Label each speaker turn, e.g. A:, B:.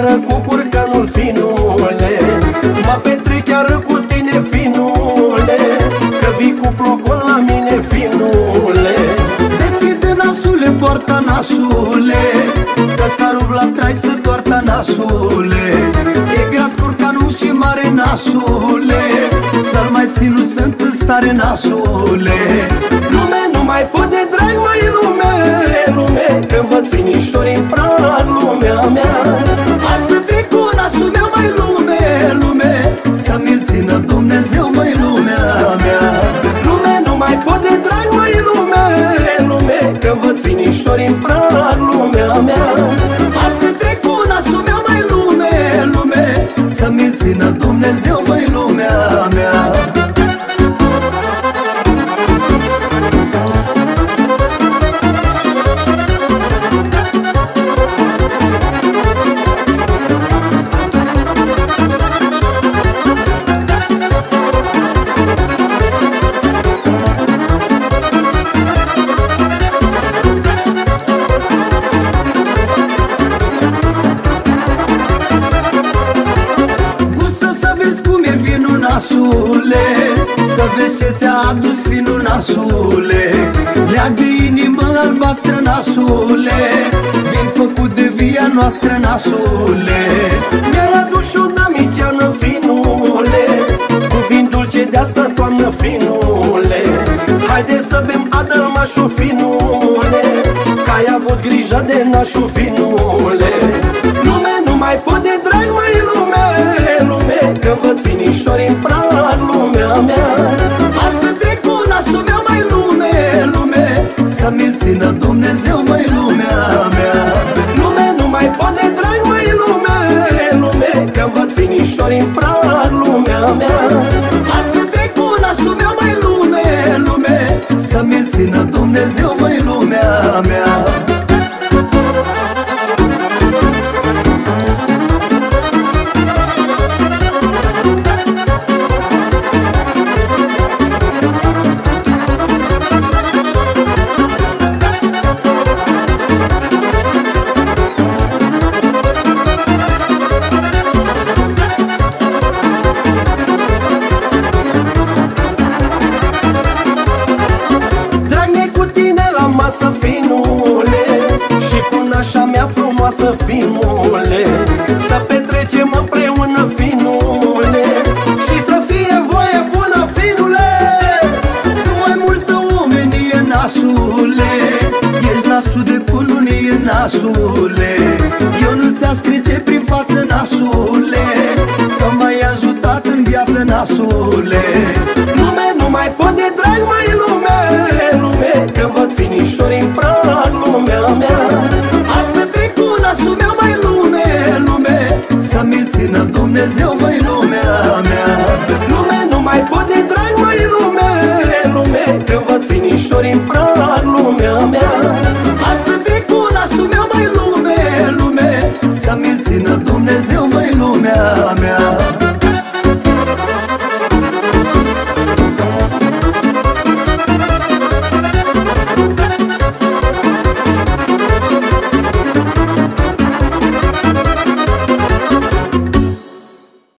A: seară cu curcanul finule. Mă petrec chiar cu tine finule Că vii cu plocul la mine finule.
B: Deschide nasule, poarta nasule Că s-a rupt la trai stă toarta nasule. E gras curcanul și mare nasule Să-l mai ținu sunt în stare nasule.
A: Lume nu mai pot finișori în
B: nasule Leagă inimă albastră nasule Vin făcut de via noastră nasule
A: Mi-ai adus și o damigeană finule. Cuvint dulce de asta toamnă finule. Haide să bem adămașul finule. Că ai avut grijă de nașul finule prag lumea mea.
B: Asta trec cu nasul meu mai lume, lume. Să mi-l țină Dumnezeu mai lumea mea
A: frumoasă finule. Să petrecem împreună finule. Și să fie voie bună finule.
B: Nu ai multă omenie, nasule Ești nasul de cununie, nasule Eu nu te-aș trece prin față, nasule Că m-ai ajutat în viață, nasule lumea mea